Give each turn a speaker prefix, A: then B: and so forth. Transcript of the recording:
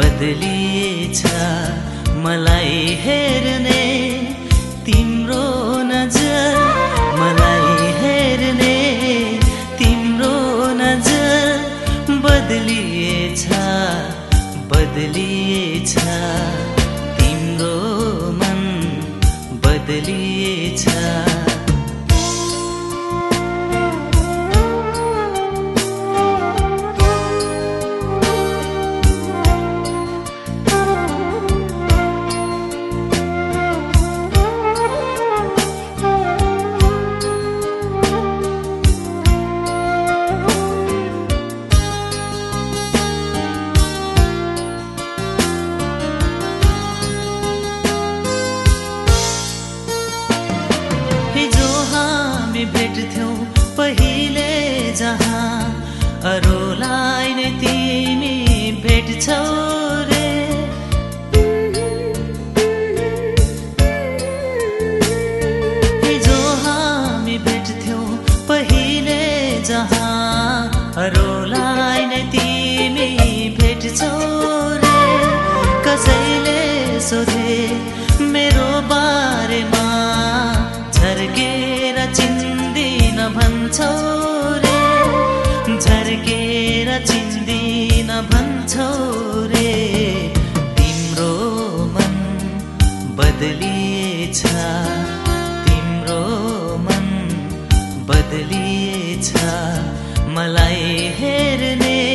A: बदलिएछ। मलाई हेर्ने हिँड्थ्यौ पहिले जहाँ अरूलाई नै तिमी भेट्छौ रे। हिजो हामी भेट्थ्यौ पहिले जहाँ अरूलाई नै तिमी भेट्छौ रे। कसैले सोध्यो रे। तिम्रो मन बदलिएछ। तिम्रो मन बदलिएछ। मलाई हेर्ने